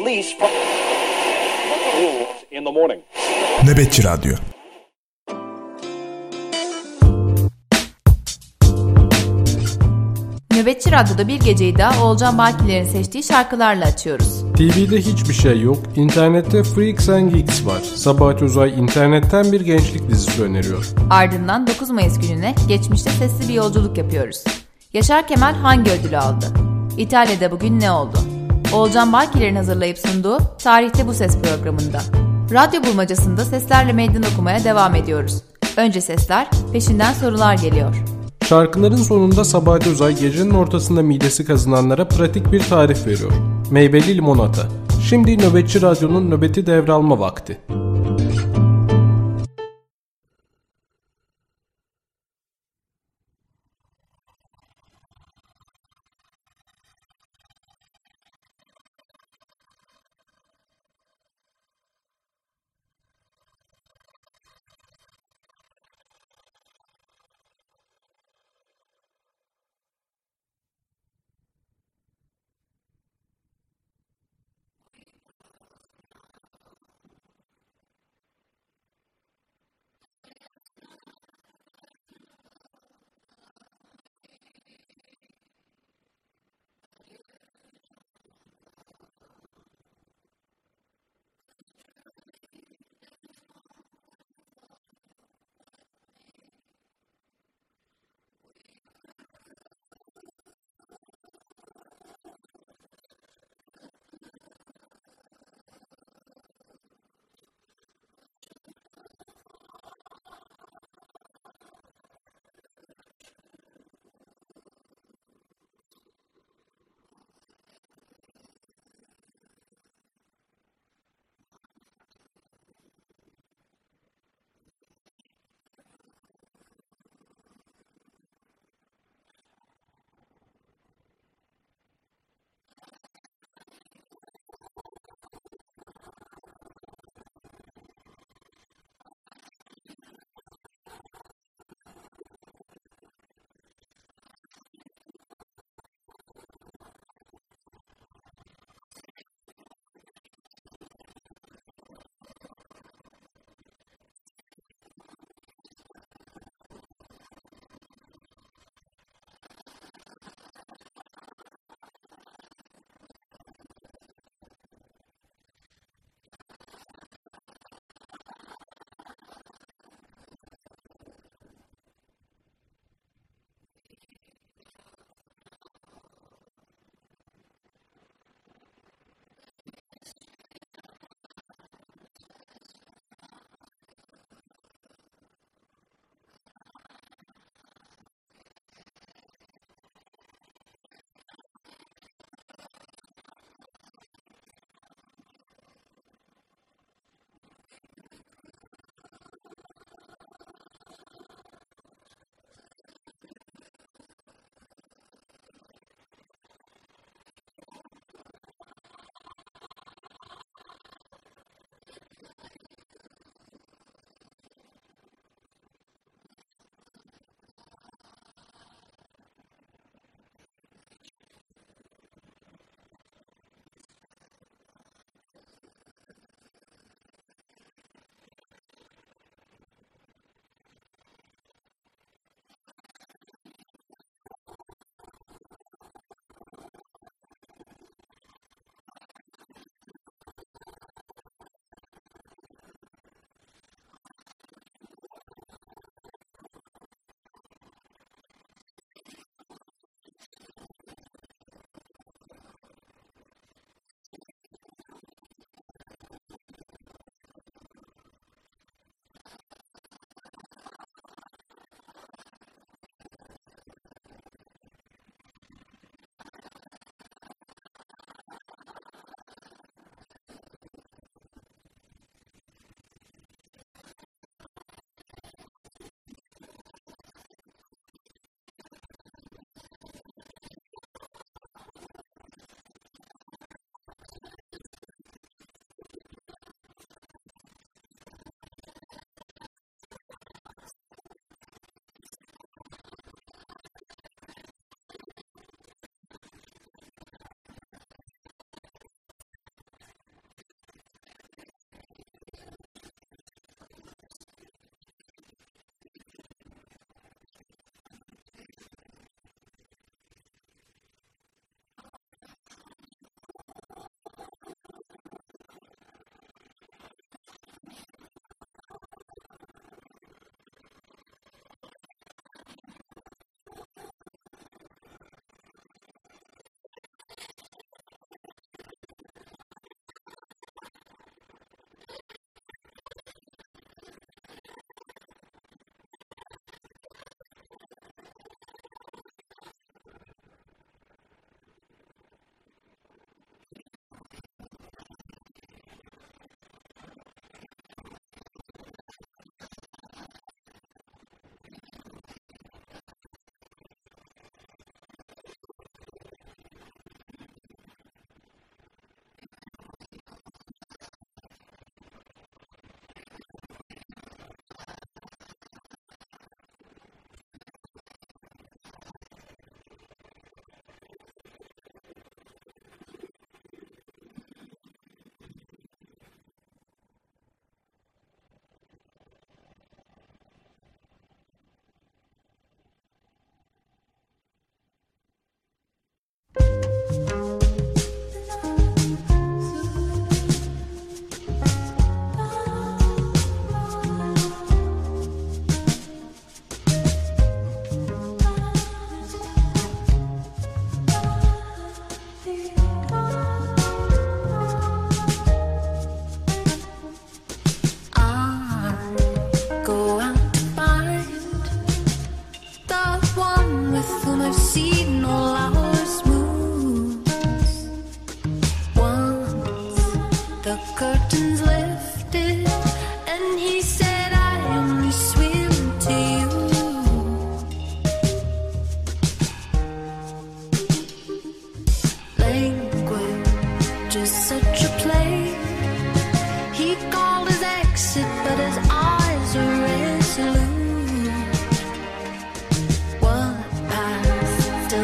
release from in the morning. Nöbetçi Radyo Nöbetçi Radyo'da bir geceyi daha Oğulcan Bakiler'in seçtiği şarkılarla açıyoruz. TV'de hiçbir şey yok. İnternette Freaks and Geeks var. Sabahat Özay internetten bir gençlik dizisi öneriyor. Ardından 9 Mayıs gününe geçmişte sesli bir yolculuk yapıyoruz. Yaşar Kemal hangi ödülü aldı? İtalya'da bugün ne oldu? Oğulcan Bakiler'in hazırlayıp sunduğu Tarihte Bu Ses programında. Radyo bulmacasında seslerle meydan okumaya devam ediyoruz. Önce sesler, peşinden sorular geliyor. Şarkıların sonunda Sabahat Özay gecenin ortasında midesi kazınanlara pratik bir tarif veriyor. Meyveli limonata. Şimdi Nöbetçi Radyo'nun nöbeti devralma vakti.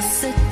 sit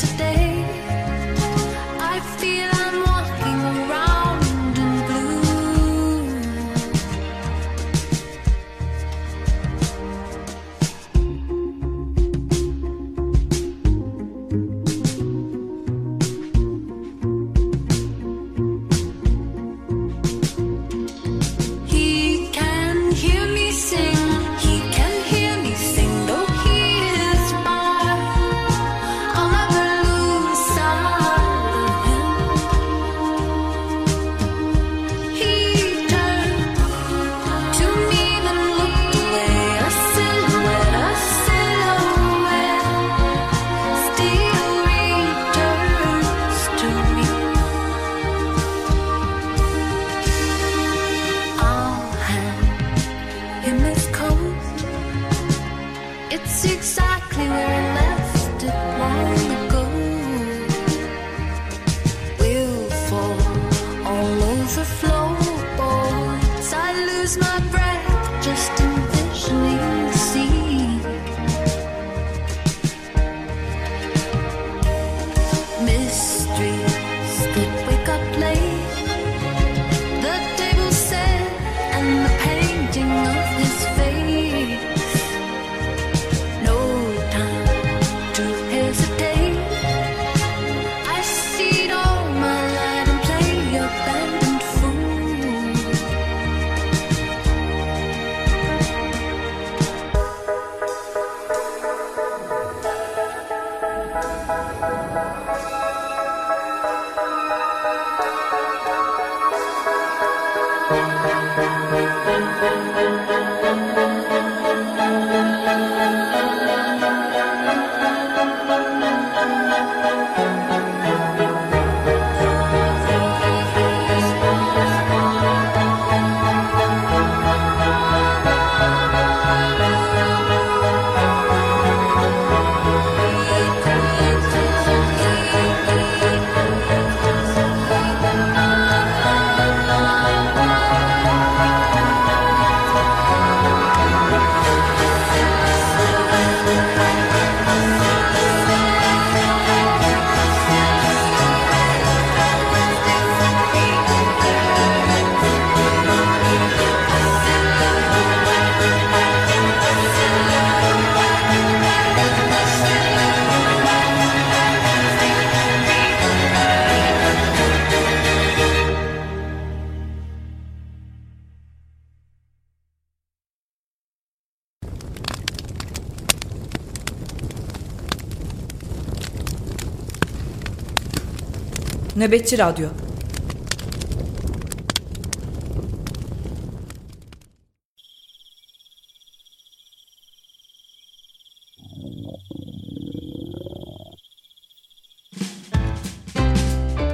Nöbetçi Radyo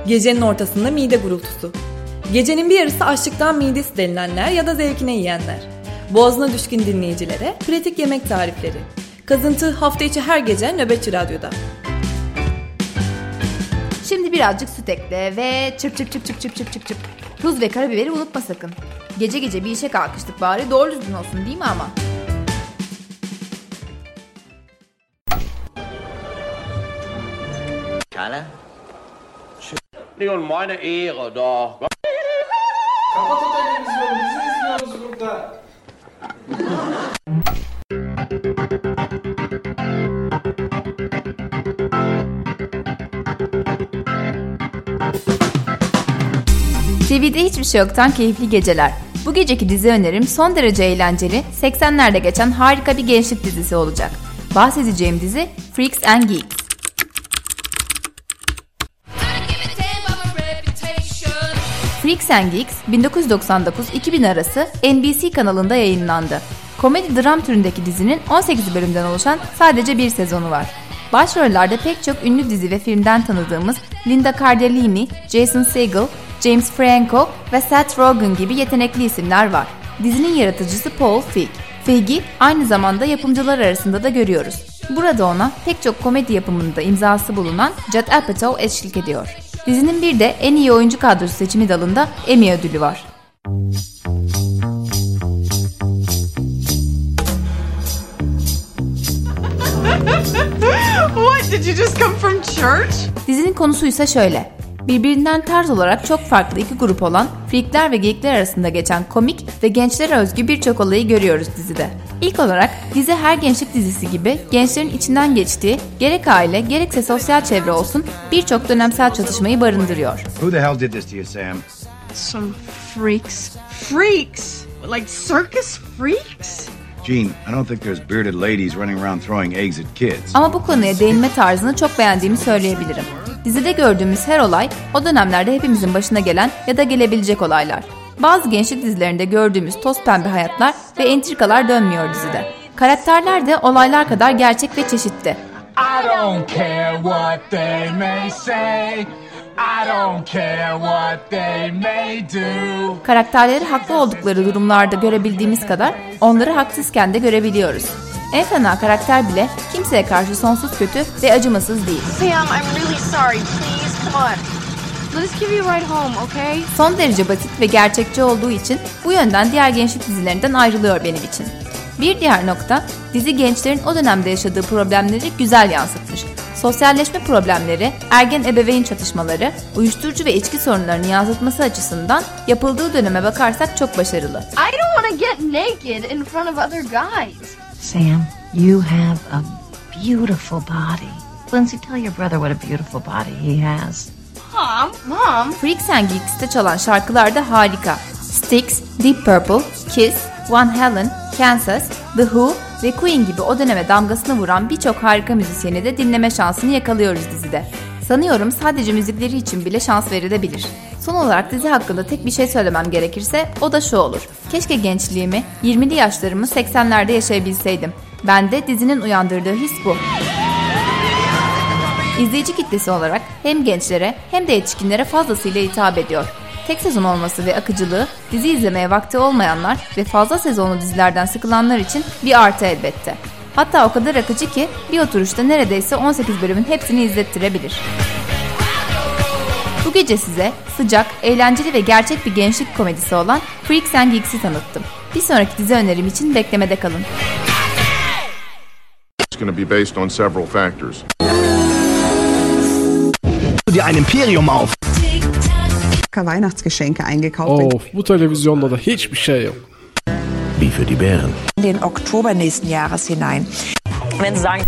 Gecenin ortasında mide gurultusu. Gecenin bir yarısı açlıktan midesi delilenler ya da zevkine yiyenler. Boğazına düşkün dinleyicilere pratik yemek tarifleri. Kazıntı hafta içi her gece Nöbetçi Radyo'da. Şimdi birazcık süt ekle ve çırp çırp çırp çırp çırp çırp çırp çırp. Tuz ve karabiberi unutma sakın. Gece gece bir işe kalkıştık bari doğru düzgün olsun değil mi ama? Er jo meine Ehre, da. Televizyonu bizi izliyoruz burada. TV'de hiçbir şey yoktan keyifli geceler. Bu geceki dizi önerim son derece eğlenceli, 80'lerde geçen harika bir gençlik dizisi olacak. Bahsedeceğim dizi Freaks and Geeks. Freaks and Geeks 1999-2000 arası NBC kanalında yayınlandı. Komedi dram türündeki dizinin 18 bölümden oluşan sadece bir sezonu var. Başrollerde pek çok ünlü dizi ve filmden tanıdığımız Linda Cardellini, Jason Segel, James Franco ve Seth Rogen gibi yetenekli isimler var. Dizinin yaratıcısı Paul Feig. Feig'i aynı zamanda yapımcılar arasında da görüyoruz. Burada ona pek çok komedi yapımında imzası bulunan Judd Apatow eşlik ediyor. Dizinin bir de en iyi oyuncu kadrosu seçimi dalında Emmy ödülü var. What Did you just come from church? Dizinin konusu ise şöyle. Birbirinden tarz olarak çok farklı iki grup olan freakler ve geekler arasında geçen komik ve gençlere özgü birçok olayı görüyoruz dizide. İlk olarak dizi her gençlik dizisi gibi gençlerin içinden geçtiği gerek aile gerekse sosyal çevre olsun birçok dönemsel çatışmayı barındırıyor. Who the hell did this to you, Sam? Some freaks. Freaks? Like circus freaks? Gene, I don't think there's bearded ladies running around throwing eggs at kids. Ama bu konuya değinme tarzını çok beğendiğimi söyleyebilirim. Dizide gördüğümüz her olay o dönemlerde hepimizin başına gelen ya da gelebilecek olaylar. Bazı gençlik dizilerinde gördüğümüz toz pembe hayatlar ve entrikalar dönmüyor dizide. Karakterler de olaylar kadar gerçek ve çeşitli. I don't care what they may say. I don't care what they may do. Karakterleri haklı oldukları durumlarda görebildiğimiz kadar onları haksızken de görebiliyoruz. En fena karakter bile kimseye karşı sonsuz kötü ve acımasız değil. Sam, I'm really sorry. Please, come on. Let us give you a ride home, okay? Son derece basit ve gerçekçi olduğu için bu yönden diğer gençlik dizilerinden ayrılıyor benim için. Bir diğer nokta, dizi gençlerin o dönemde yaşadığı problemleri güzel yansıtmış. Sosyalleşme problemleri, ergen ebeveyn çatışmaları, uyuşturucu ve içki sorunlarını yansıtması açısından yapıldığı döneme bakarsak çok başarılı. I don't want to get naked in front of other guys. Sam, you have a beautiful body. Lindsay, tell your brother what a beautiful body he has. Mom, Mom. Freaks and Geeks'te çalan şarkılar da harika. Styx, Deep Purple, Kiss, Van Halen, Kansas, The Who ve Queen gibi o döneme damgasını vuran birçok harika müzisyeni de dinleme şansını yakalıyoruz dizide. Sanıyorum sadece müzikleri için bile şans verilebilir. Son olarak dizi hakkında tek bir şey söylemem gerekirse o da şu olur. Keşke gençliğimi, 20'li yaşlarımı 80'lerde yaşayabilseydim. Bende dizinin uyandırdığı his bu. İzleyici kitlesi olarak hem gençlere hem de yetişkinlere fazlasıyla hitap ediyor. Tek sezon olması ve akıcılığı dizi izlemeye vakti olmayanlar ve fazla sezonlu dizilerden sıkılanlar için bir artı elbette. Hatta o kadar akıcı ki bir oturuşta neredeyse 18 bölümün hepsini izlettirebilir. Bu gece size sıcak, eğlenceli ve gerçek bir gençlik komedisi olan Freaks and Geeks'i tanıttım. Bir sonraki dizi önerim için beklemede kalın. It's going to be based on several factors. dir ein Imperium auf. Weihnachtsgeschenke eingekauft. Of bu televizyonda da hiçbir şey yok. Wie für die Bären. In den Oktober nächsten Jahres hinein. Wenn Sie sagen,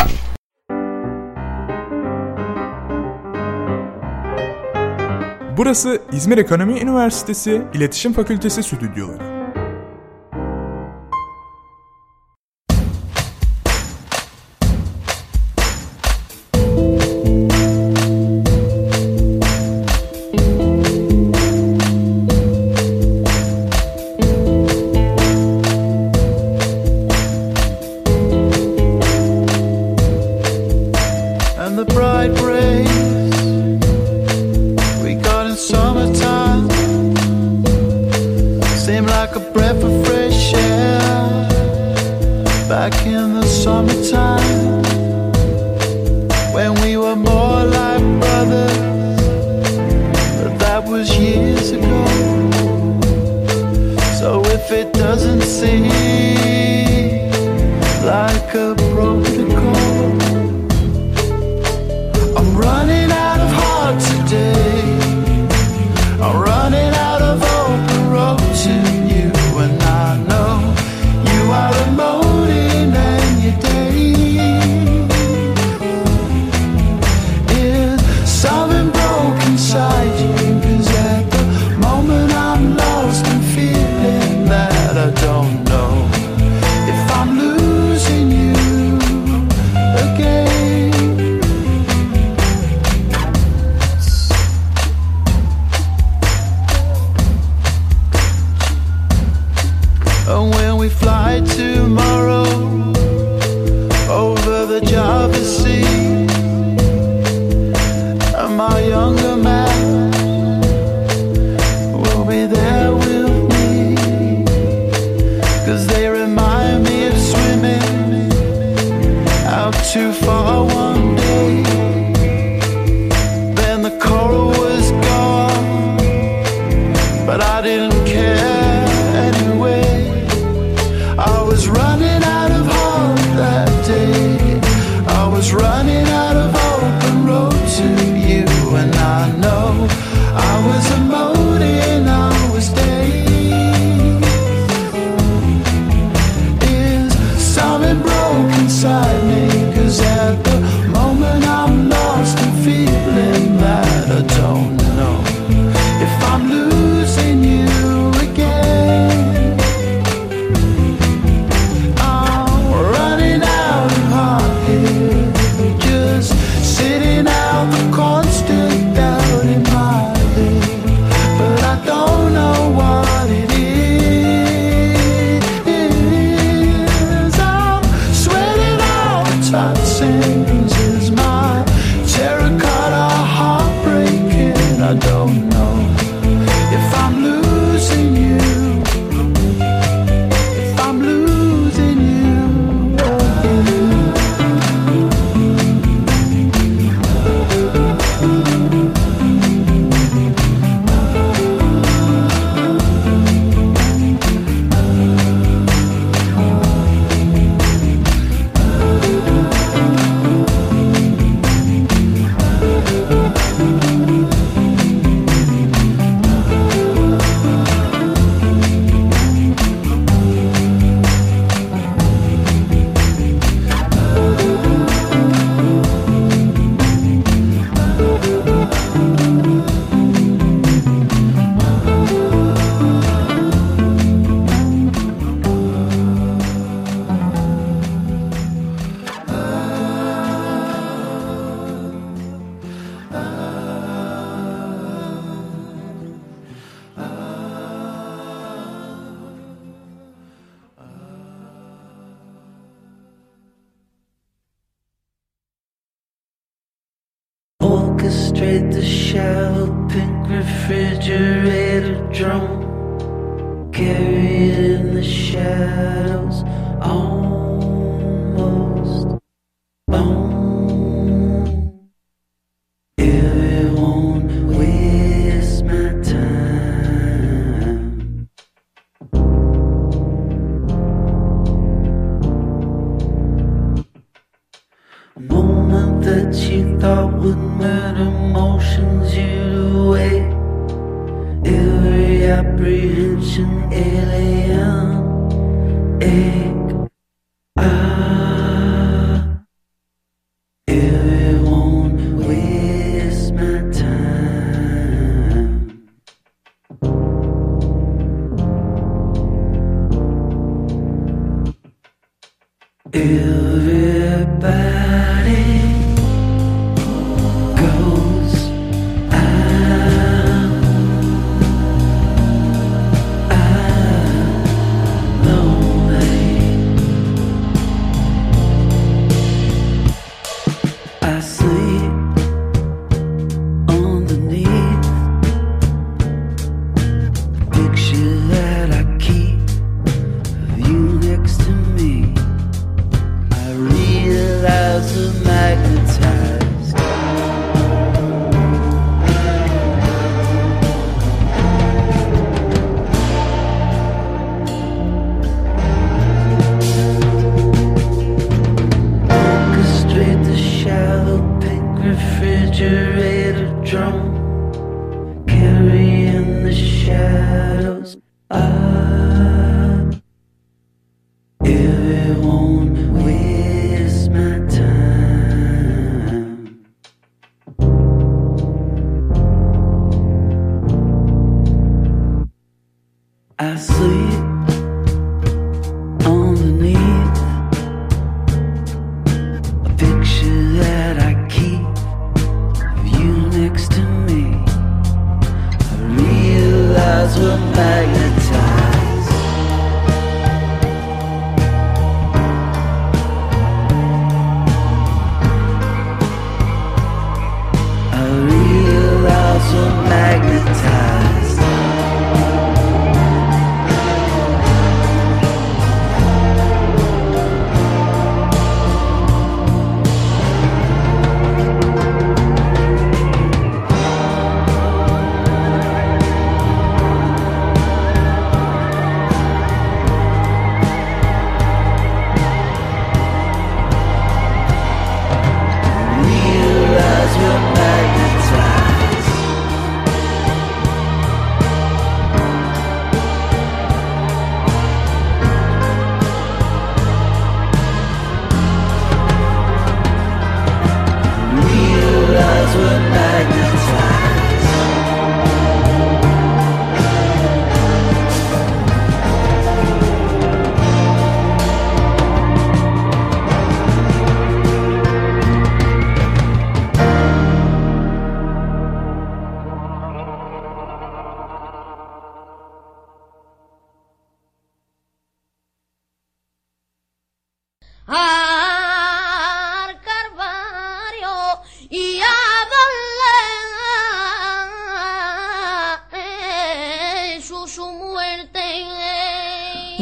Burası İzmir Ekonomi Üniversitesi İletişim Fakültesi stüdyoları. when we fly tomorrow over the Java Sea.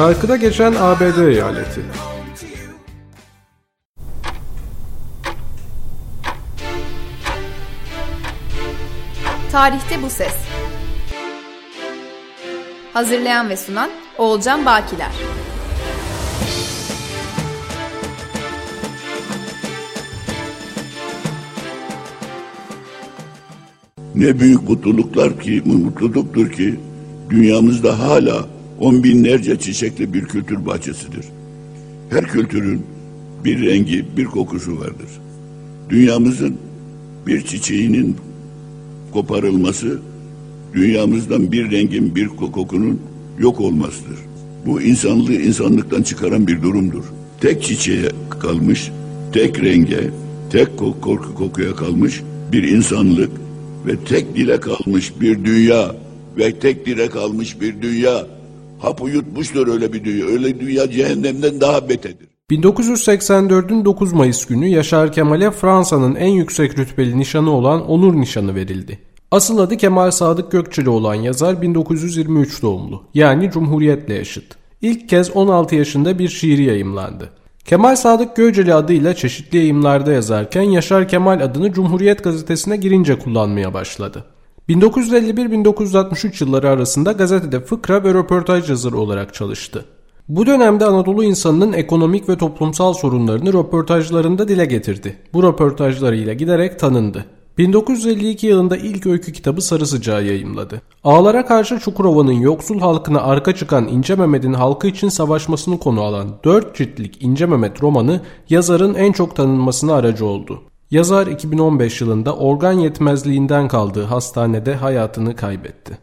Şarkıda geçen ABD eyaleti. Tarihte bu ses. Hazırlayan ve sunan Oğulcan Bakiler. Ne büyük mutluluklar ki, mutluluktur ki dünyamızda hala on binlerce çiçekli bir kültür bahçesidir. Her kültürün bir rengi, bir kokusu vardır. Dünyamızın bir çiçeğinin koparılması, dünyamızdan bir rengin, bir kokunun yok olmasıdır. Bu insanlığı insanlıktan çıkaran bir durumdur. Tek çiçeğe kalmış, tek renge, tek korku kokuya kalmış bir insanlık ve tek dile kalmış bir dünya ve tek dile kalmış bir dünya Hapı yutmuştur öyle bir dünya. Öyle dünya cehennemden daha betedir. 1984'ün 9 Mayıs günü Yaşar Kemal'e Fransa'nın en yüksek rütbeli nişanı olan Onur Nişanı verildi. Asıl adı Kemal Sadık Gökçeli olan yazar 1923 doğumlu. Yani Cumhuriyet'le yaşıt. İlk kez 16 yaşında bir şiiri yayımlandı. Kemal Sadık Göceli adıyla çeşitli yayımlarda yazarken Yaşar Kemal adını Cumhuriyet gazetesine girince kullanmaya başladı. 1951-1963 yılları arasında gazetede fıkra ve röportaj yazarı olarak çalıştı. Bu dönemde Anadolu insanının ekonomik ve toplumsal sorunlarını röportajlarında dile getirdi. Bu röportajlarıyla giderek tanındı. 1952 yılında ilk öykü kitabı Sarı Sıcağı yayımladı. Ağlara karşı Çukurova'nın yoksul halkına arka çıkan İnce Mehmet'in halkı için savaşmasını konu alan 4 ciltlik İnce Mehmet romanı yazarın en çok tanınmasına aracı oldu. Yazar 2015 yılında organ yetmezliğinden kaldığı hastanede hayatını kaybetti.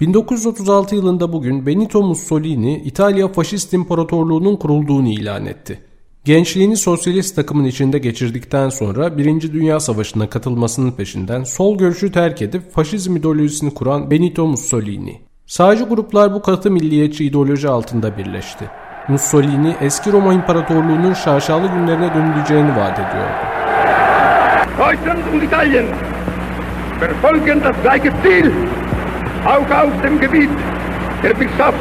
1936 yılında bugün Benito Mussolini İtalya Faşist İmparatorluğu'nun kurulduğunu ilan etti. Gençliğini sosyalist takımın içinde geçirdikten sonra Birinci Dünya Savaşı'na katılmasının peşinden sol görüşü terk edip faşizm ideolojisini kuran Benito Mussolini. Sağcı gruplar bu katı milliyetçi ideoloji altında birleşti. Mussolini eski Roma İmparatorluğu'nun şaşalı günlerine dönüleceğini vaat ediyordu. Deutschland und Italien verfolgen das gleiche Ziel, auch auf dem Gebiet der Wirtschaft,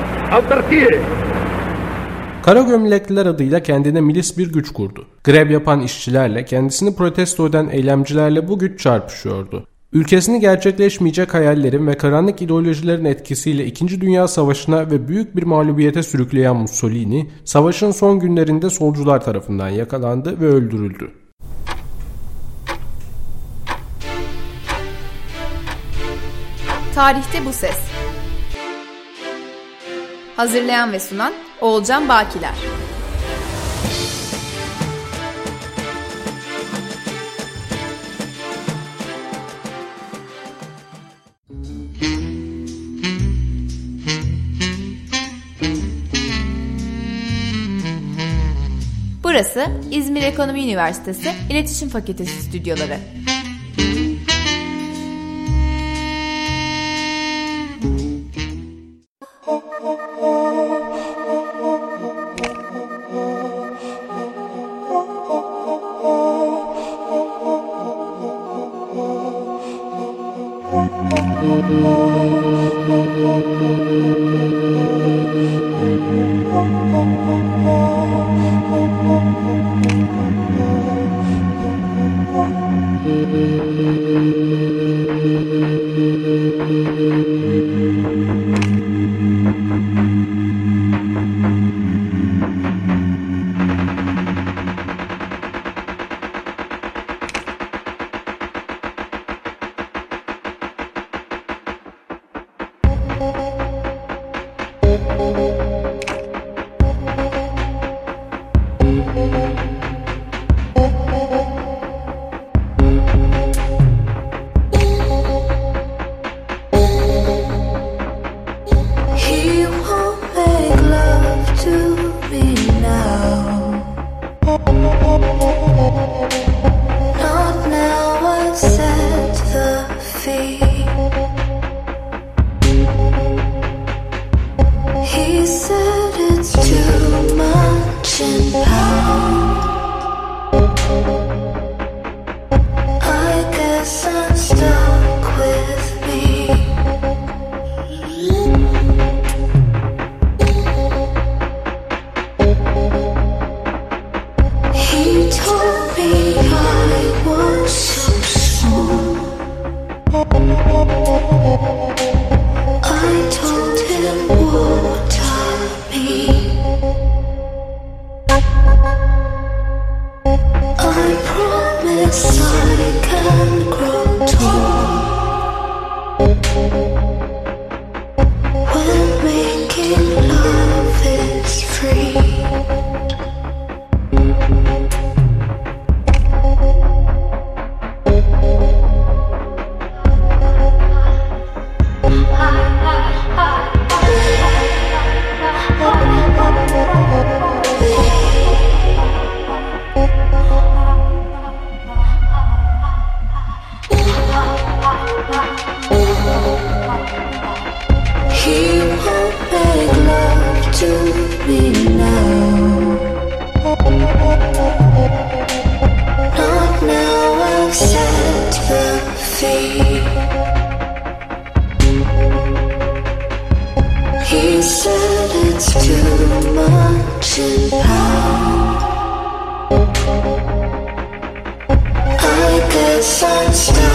Kara Gömlekliler adıyla kendine milis bir güç kurdu. Grev yapan işçilerle, kendisini protesto eden eylemcilerle bu güç çarpışıyordu. Ülkesini gerçekleşmeyecek hayallerin ve karanlık ideolojilerin etkisiyle 2. Dünya Savaşı'na ve büyük bir mağlubiyete sürükleyen Mussolini, savaşın son günlerinde solcular tarafından yakalandı ve öldürüldü. Tarihte bu ses. Hazırlayan ve sunan Oğulcan Bakiler. Burası İzmir Ekonomi Üniversitesi İletişim Fakültesi stüdyoları. He said it's too much to how I guess I'm still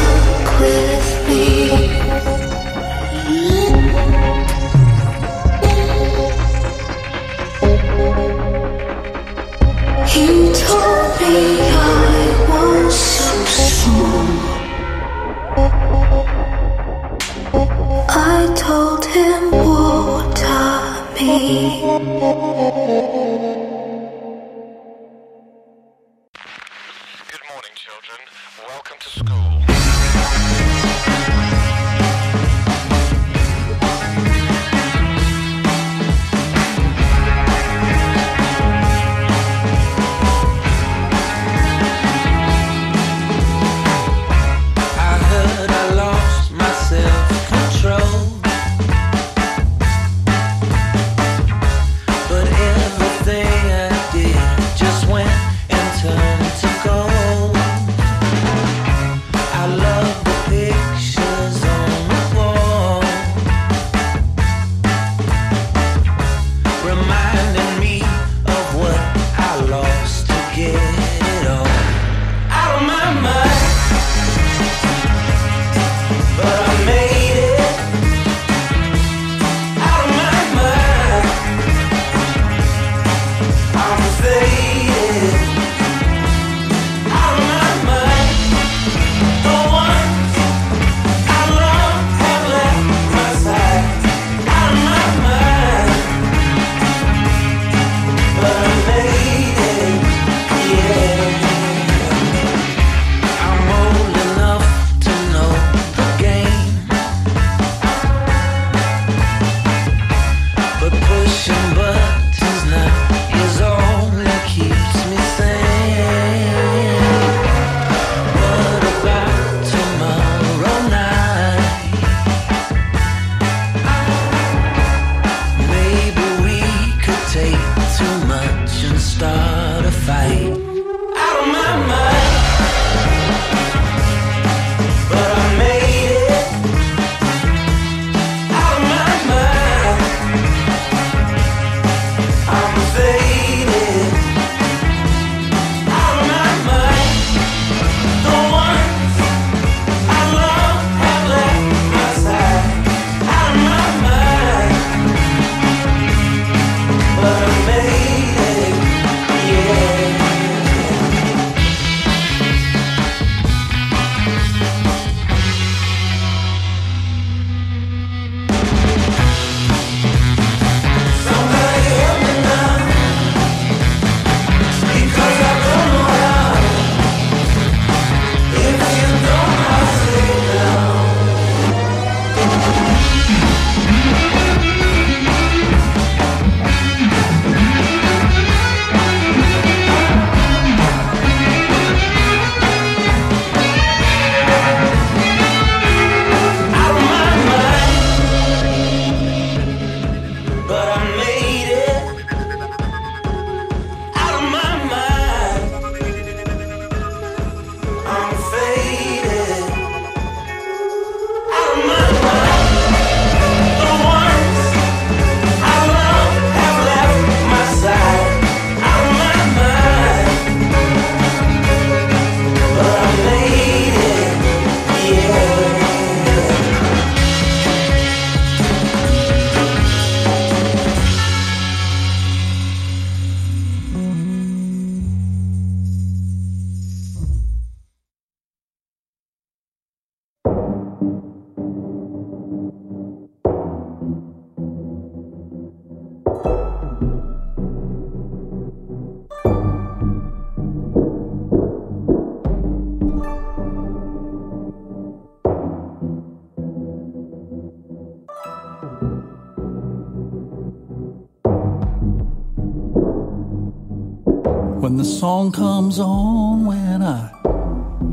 song comes on when I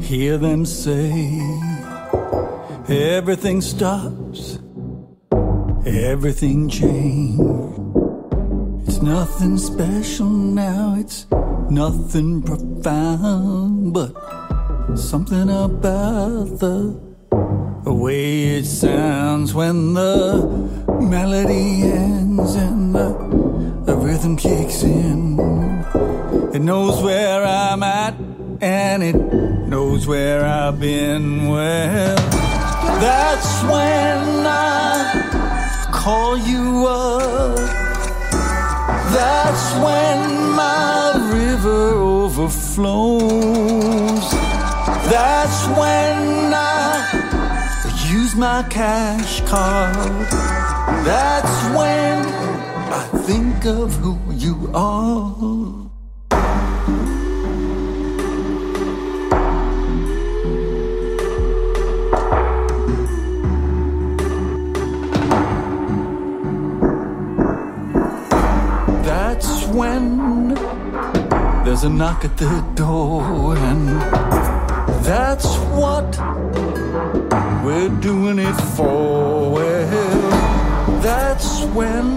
hear them say, Everything stops, everything changed. It's nothing special now, it's nothing profound, but something about the way it sounds when the melody ends and the, the rhythm kicks in. It knows where I'm at and it knows where I've been. Well, that's when I call you up. That's when my river overflows. That's when I use my cash card. That's when I think of who you are. There's a knock at the door, and that's what we're doing it for. Well, that's when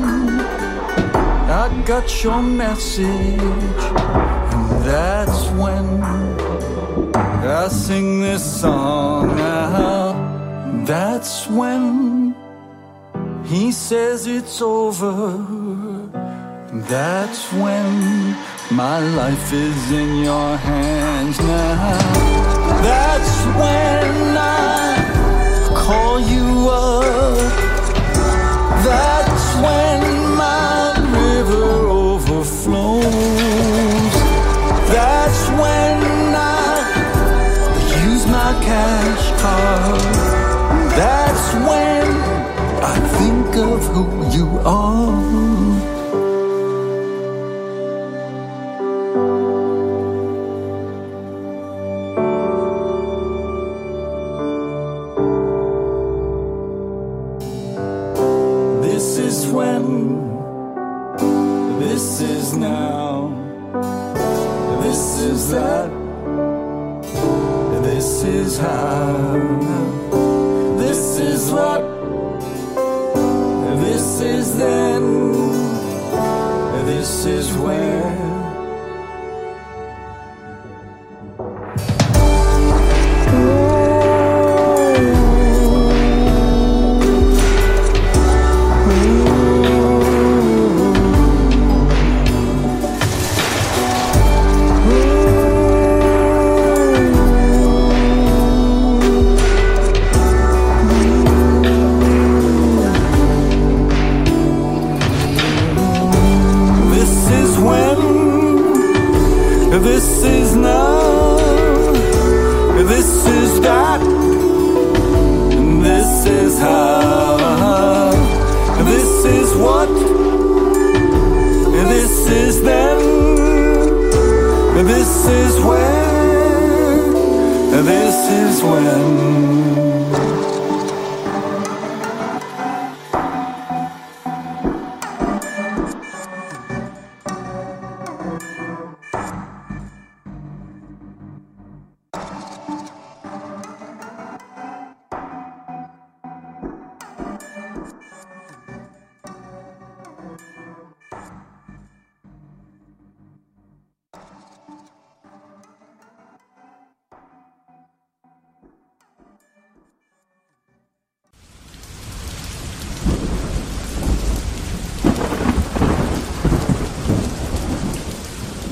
I got your message, and that's when I sing this song out. That's when he says it's over. That's when my life is in your hands now. That's when I call you up. That's when my river overflows. That's when I use my cash card. That's when I think of who you are.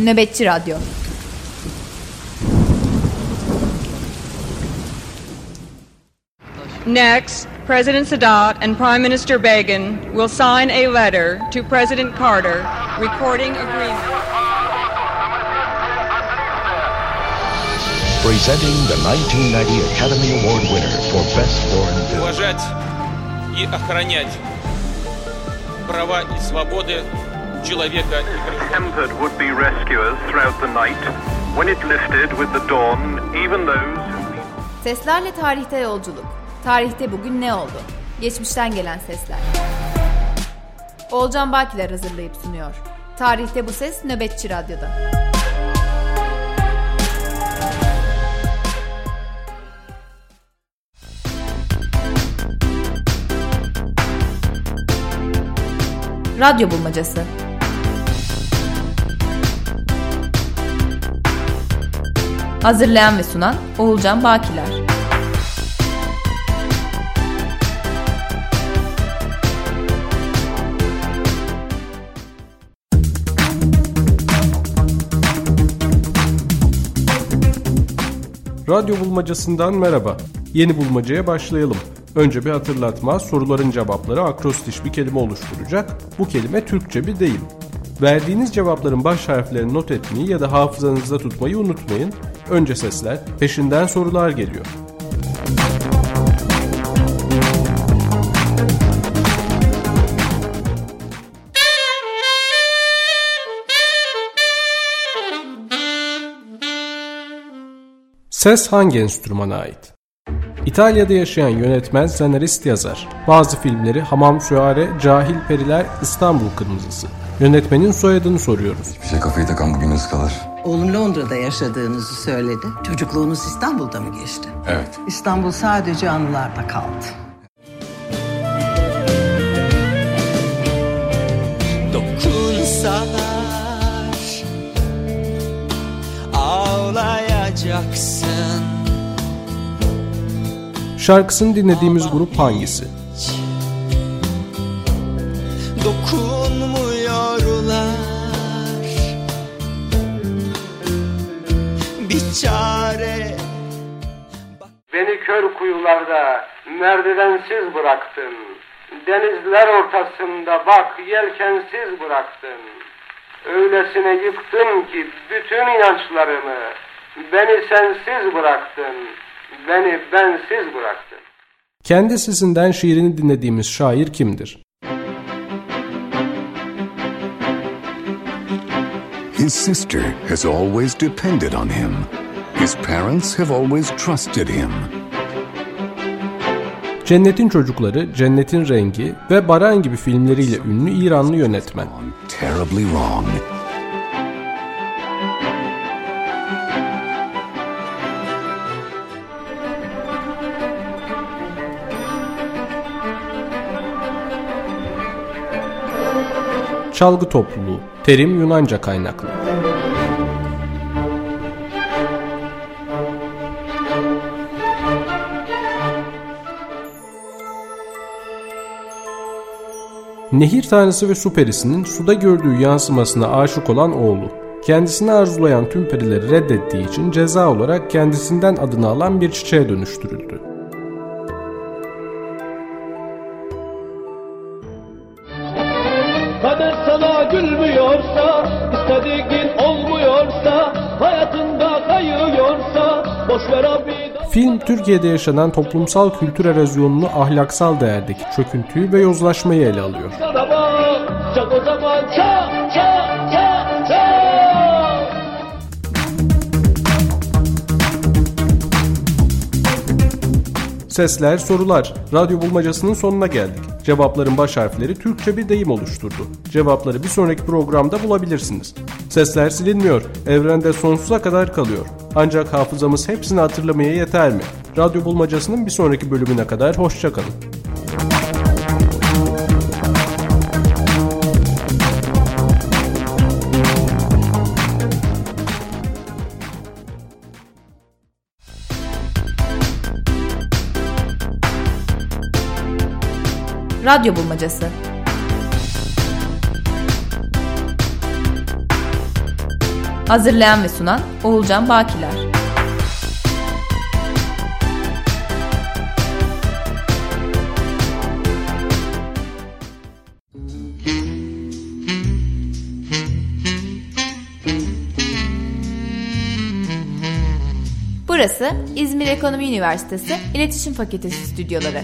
Nöbetçi Radyo Next, President Sadat and Prime Minister Begin will sign a letter to President Carter recording agreement. Presenting the 1990 Academy Award winner for Best Foreign Film. уважать и охранять права и свободы человека и гражданина. Tempered would-be rescuers throughout the night. When it lifted with the dawn, even those Seslerle tarihte yolculuk. Tarihte bugün ne oldu? Geçmişten gelen sesler. Olcan Bakiler hazırlayıp sunuyor. Tarihte bu ses Nöbetçi Radyo'da. Radyo Bulmacası Hazırlayan ve sunan Oğulcan Bakiler. Radyo Bulmacası'ndan merhaba. Yeni bulmacaya başlayalım. Önce bir hatırlatma, soruların cevapları akrostiş bir kelime oluşturacak. Bu kelime Türkçe bir deyim. Verdiğiniz cevapların baş harflerini not etmeyi ya da hafızanızda tutmayı unutmayın. Önce sesler, peşinden sorular geliyor. Ses hangi enstrümana ait? İtalya'da yaşayan yönetmen, senarist, yazar. Bazı filmleri Hamam Süare, Cahil Periler, İstanbul Kırmızısı. Yönetmenin soyadını soruyoruz. Bir şey kafayı takan bugününüz kalır. Oğlum Londra'da yaşadığınızı söyledi. Çocukluğunuz İstanbul'da mı geçti? Evet. İstanbul sadece anılarda kaldı. Dokunsalar ağlayacaksın Şarkısını dinlediğimiz grup hangisi? Dokunmuyorlar Bir çare Beni kör kuyularda merdivensiz bıraktın. Denizler ortasında bak yelkensiz bıraktın. Öylesine yıktın ki bütün inançlarımı. Beni sensiz bıraktın. Beni bensiz bıraktın. Kendi sesinden şiirini dinlediğimiz şair kimdir? His sister has always depended on him. His parents have always trusted him. Cennetin Çocukları, Cennetin Rengi ve Baran gibi filmleriyle ünlü İranlı yönetmen. Terribly wrong. Çalgı topluluğu, terim Yunanca kaynaklı. Nehir tanrısı ve su perisinin suda gördüğü yansımasına aşık olan oğlu. Kendisini arzulayan tüm perileri reddettiği için ceza olarak kendisinden adını alan bir çiçeğe dönüştürüldü. Film Türkiye'de yaşanan toplumsal kültür erozyonunu ahlaksal değerdeki çöküntüyü ve yozlaşmayı ele alıyor. Sesler, sorular. Radyo bulmacasının sonuna geldik. Cevapların baş harfleri Türkçe bir deyim oluşturdu. Cevapları bir sonraki programda bulabilirsiniz. Sesler silinmiyor. Evrende sonsuza kadar kalıyor. Ancak hafızamız hepsini hatırlamaya yeter mi? Radyo bulmacasının bir sonraki bölümüne kadar hoşçakalın. Radyo Bulmacası Hazırlayan ve sunan Oğulcan Bakiler Burası İzmir Ekonomi Üniversitesi İletişim Fakültesi stüdyoları.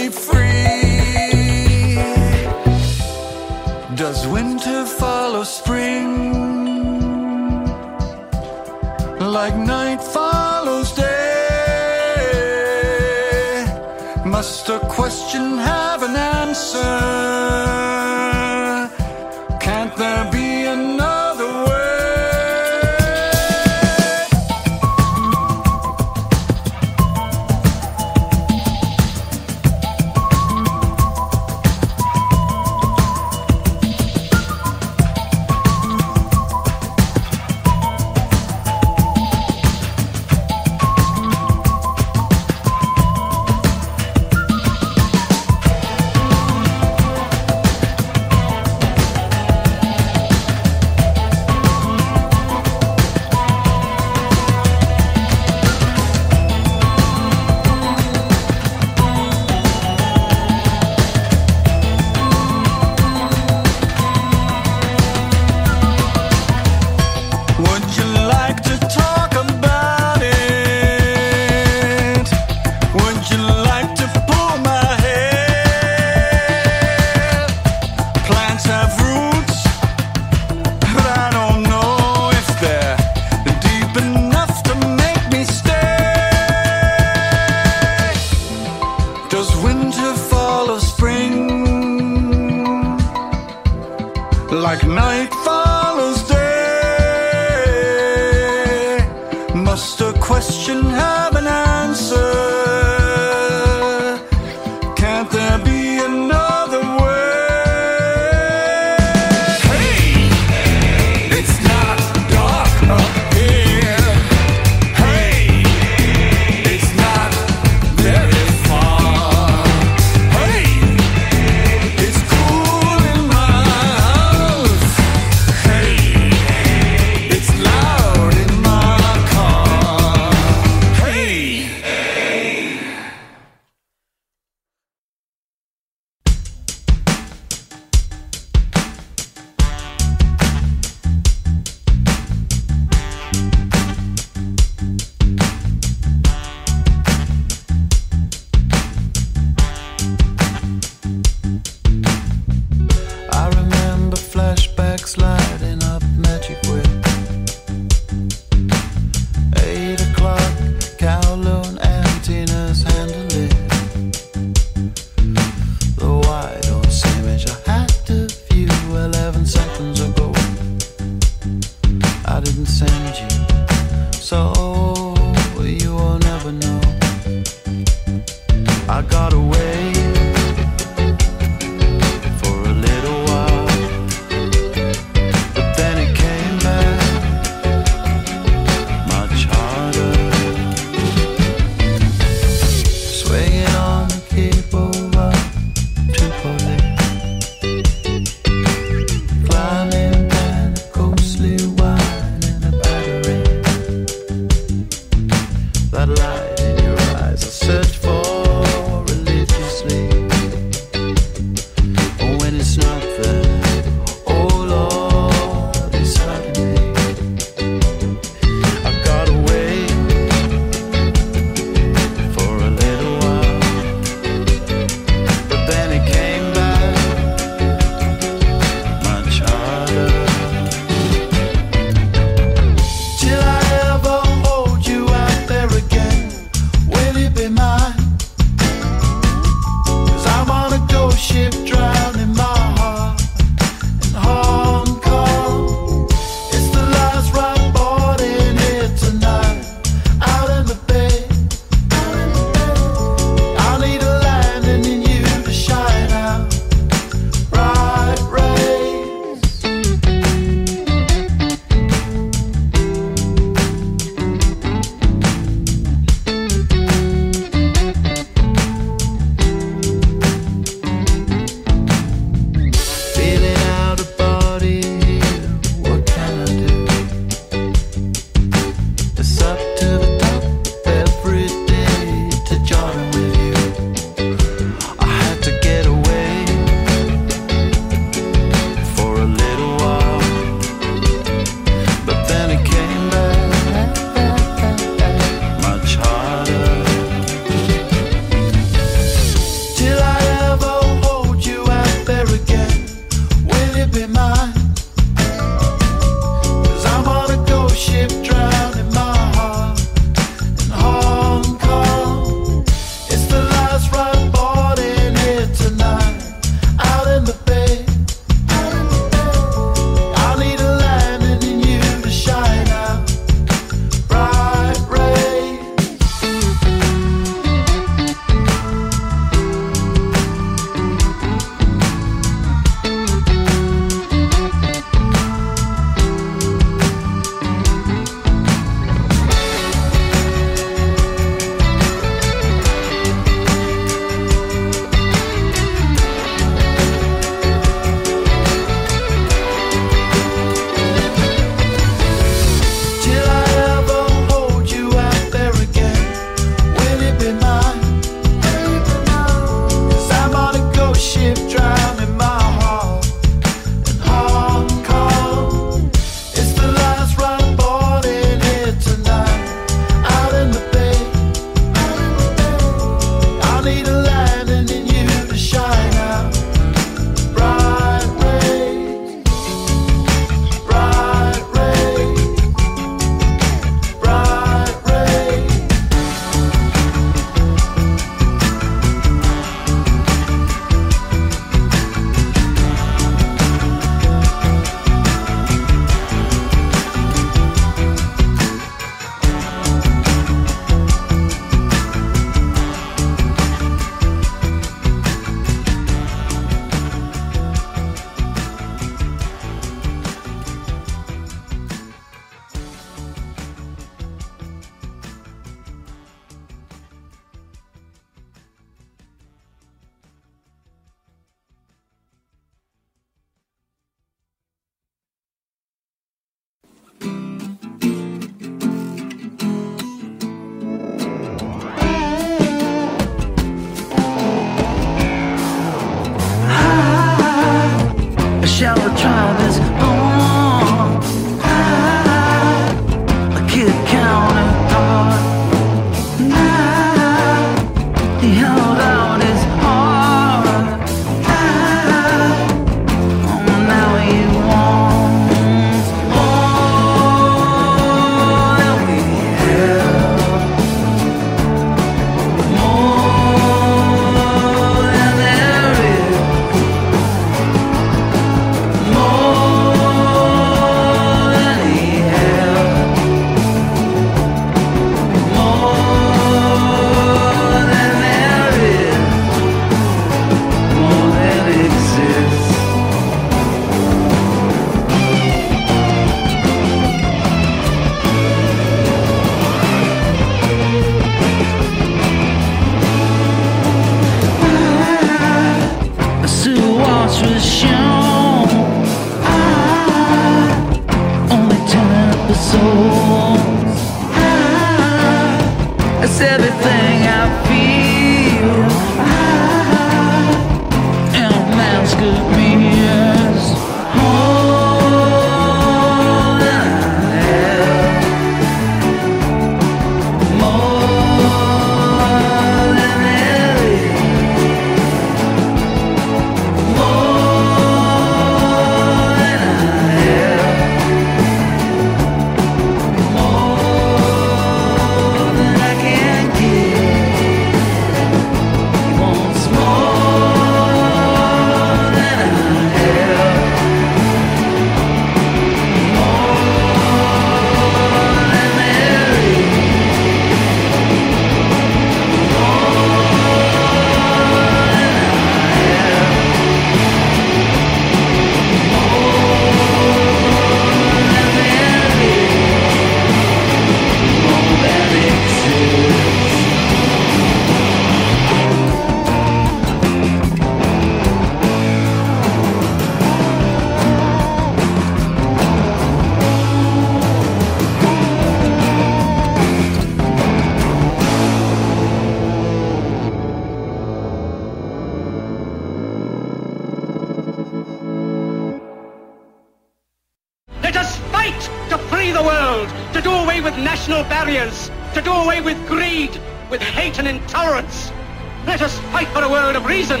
Let us fight for a world of reason,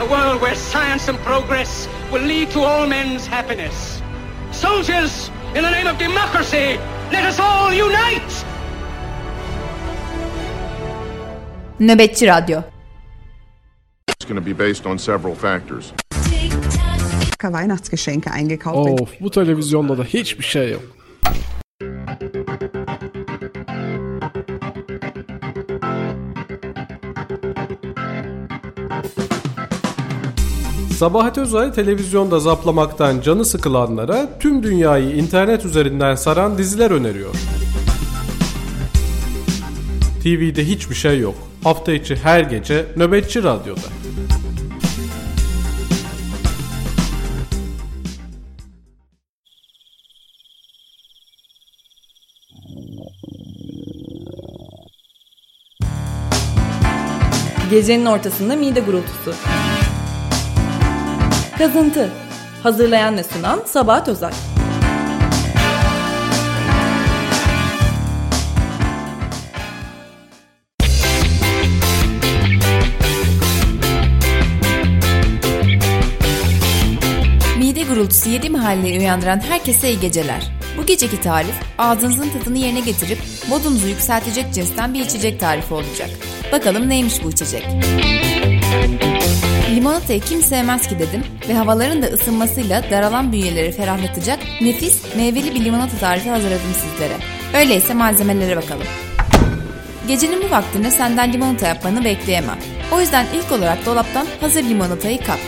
a world where science and progress will lead to all men's happiness. Soldiers, in the name of democracy, let us all unite! Nöbetçi Radyo It's going to be based on several factors. Weihnachtsgeschenke eingekauft. Oh, of bu televizyonda da hiçbir şey yok. Sabahat Özay televizyonda zaplamaktan canı sıkılanlara tüm dünyayı internet üzerinden saran diziler öneriyor. TV'de hiçbir şey yok. Hafta içi her gece Nöbetçi Radyo'da. Gecenin ortasında mide gurultusu. Kazıntı. Hazırlayan ve sunan Sabahat Özay. Mide gurultusu yedi mahalleyi uyandıran herkese iyi geceler. Bu geceki tarif ağzınızın tadını yerine getirip modunuzu yükseltecek cinsten bir içecek tarifi olacak. Bakalım neymiş bu içecek? Limonatayı kim sevmez ki dedim ve havaların da ısınmasıyla daralan bünyeleri ferahlatacak nefis meyveli bir limonata tarifi hazırladım sizlere. Öyleyse malzemelere bakalım. Gecenin bu vaktinde senden limonata yapmanı bekleyemem. O yüzden ilk olarak dolaptan hazır limonatayı kap.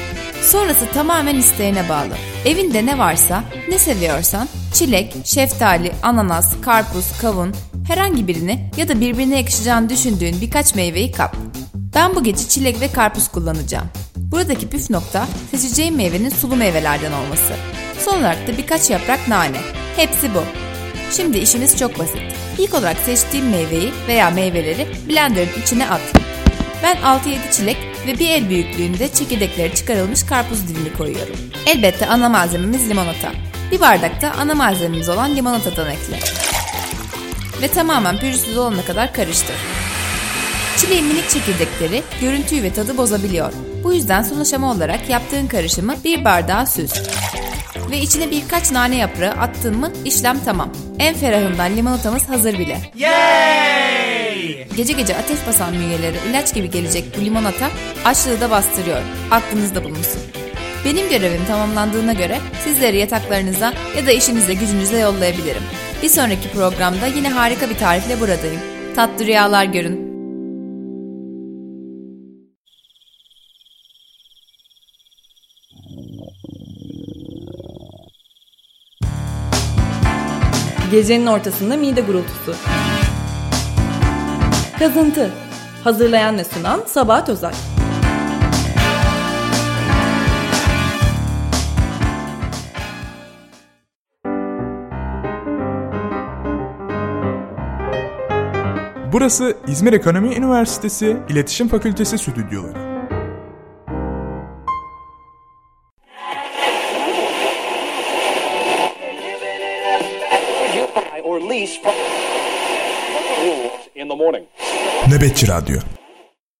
Sonrası tamamen isteğine bağlı. Evinde ne varsa, ne seviyorsan çilek, şeftali, ananas, karpuz, kavun herhangi birini ya da birbirine yakışacağını düşündüğün birkaç meyveyi kap. Ben bu gece çilek ve karpuz kullanacağım. Buradaki püf nokta seçeceğim meyvenin sulu meyvelerden olması. Son olarak da birkaç yaprak nane. Hepsi bu. Şimdi işimiz çok basit. İlk olarak seçtiğim meyveyi veya meyveleri blenderın içine at. Ben 6-7 çilek ve bir el büyüklüğünde çekirdekleri çıkarılmış karpuz dilimi koyuyorum. Elbette ana malzememiz limonata. Bir bardakta ana malzememiz olan limonatadan ekle. Ve tamamen pürüzsüz olana kadar karıştır. Çileğin minik çekirdekleri görüntüyü ve tadı bozabiliyor. Bu yüzden son aşama olarak yaptığın karışımı bir bardağa süz. Ve içine birkaç nane yaprağı attın mı işlem tamam. En ferahından limonatamız hazır bile. Gece gece ateş basan bünyelere ilaç gibi gelecek bu limonata açlığı da bastırıyor. Aklınızda bulunsun. Benim görevim tamamlandığına göre sizleri yataklarınıza ya da işinize gücünüze yollayabilirim. Bir sonraki programda yine harika bir tarifle buradayım. Tatlı rüyalar görün. Gecenin ortasında mide gurultusu. Kazıntı. Hazırlayan ve sunan Sabahat Özay. Burası İzmir Ekonomi Üniversitesi İletişim Fakültesi stüdyoları. Nöbetçi Radyo